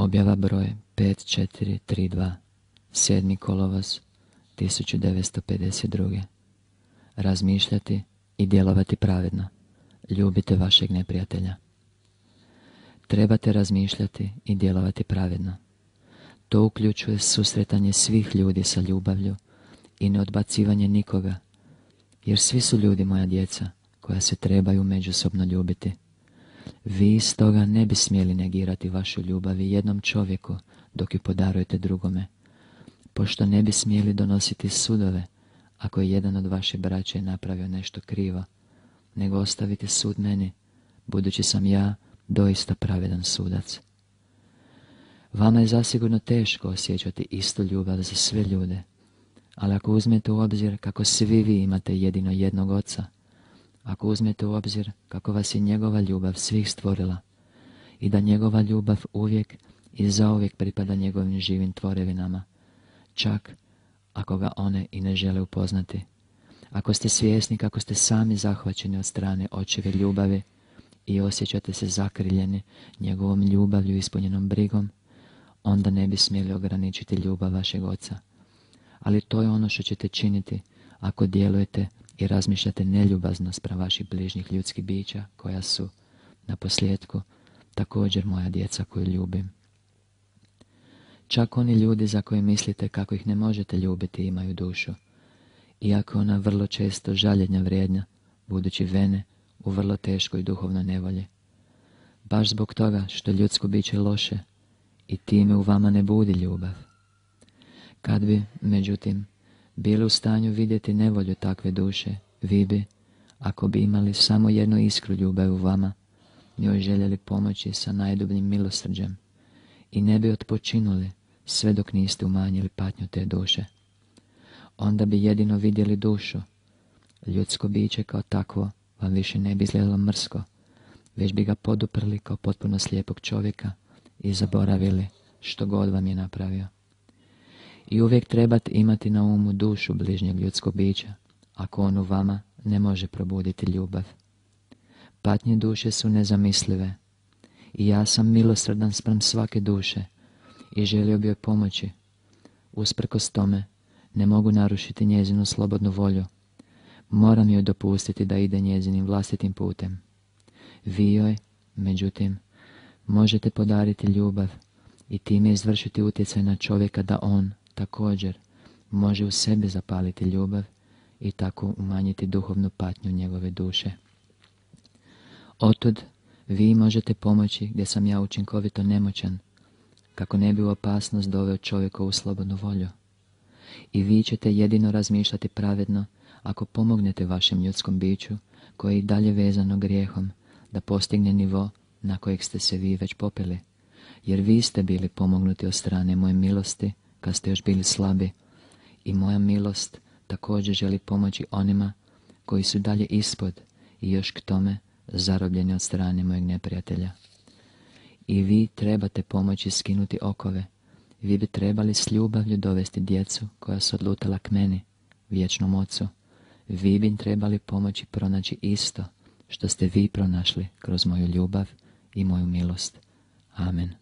Objava broj 5432 7. kolovoz 1952. Razmišljati i djelovati pravedno. Ljubite vašeg neprijatelja. Trebate razmišljati i djelovati pravedno. To uključuje susretanje svih ljudi sa ljubavlju i neodbacivanje nikoga, jer svi su ljudi moja djeca koja se trebaju međusobno ljubiti. Vi stoga ne bi smjeli negirati vašu ljubav jednom čovjeku dok ju podarujete drugome, pošto ne bi smjeli donositi sudove ako je jedan od vaše braće napravio nešto krivo, nego ostavite sud meni, budući sam ja doista pravedan sudac. Vama je zasigurno teško osjećati istu ljubav za sve ljude, ali ako uzmete u obzir kako svi vi imate jedino jednog oca, ako uzmete u obzir kako vas je njegova ljubav svih stvorila i da njegova ljubav uvijek i zauvijek pripada njegovim živim tvorevinama, čak ako ga one i ne žele upoznati. Ako ste svjesni kako ste sami zahvaćeni od strane očeve ljubavi i osjećate se zakriljeni njegovom ljubavlju ispunjenom brigom, onda ne bi smjeli ograničiti ljubav vašeg oca. Ali to je ono što ćete činiti ako djelujete i razmišljate neljubazno spram vaših bližnjih ljudskih bića koja su, na posljedku, također moja djeca koju ljubim. Čak oni ljudi za koje mislite kako ih ne možete ljubiti imaju dušu, iako ona vrlo često žaljenja vrijedna, budući vene u vrlo teškoj duhovnoj nevolji. Baš zbog toga što ljudsko biće loše i time u vama ne budi ljubav. Kad bi, međutim, bili u stanju vidjeti nevolju takve duše, vi bi, ako bi imali samo jednu iskru ljubav u vama, njoj željeli pomoći sa najdubljim milosrđem i ne bi odpočinuli sve dok niste umanjili patnju te duše. Onda bi jedino vidjeli dušu. Ljudsko biće kao takvo vam više ne bi izgledalo mrsko, već bi ga poduprli kao potpuno slijepog čovjeka i zaboravili što god vam je napravio. I uvijek trebate imati na umu dušu bližnjeg ljudskog bića, ako on u vama ne može probuditi ljubav. Patnje duše su nezamislive i ja sam milosrdan sprem svake duše i želio bi joj pomoći. Usprkos tome, ne mogu narušiti njezinu slobodnu volju. Moram joj dopustiti da ide njezinim vlastitim putem. Vi joj, međutim, možete podariti ljubav i time izvršiti utjecaj na čovjeka da on, također, može u sebi zapaliti ljubav i tako umanjiti duhovnu patnju njegove duše. Otud vi možete pomoći gdje sam ja učinkovito nemoćan, kako ne bi u opasnost doveo čovjekovu slobodnu volju. I vi ćete jedino razmišljati pravedno ako pomognete vašem ljudskom biću koje je i dalje vezano grijehom da postigne nivo na kojeg ste se vi već popili. Jer vi ste bili pomognuti od strane moje milosti kad ste još bili slabi i moja milost također želi pomoći onima koji su dalje ispod i još k tome zarobljeni od strane mojeg neprijatelja. I vi trebate pomoći skinuti okove. Vi bi trebali s ljubavlju dovesti djecu koja su odlutala k meni, vječnom ocu. Vi bi trebali pomoći pronaći isto što ste vi pronašli kroz moju ljubav i moju milost. Amen.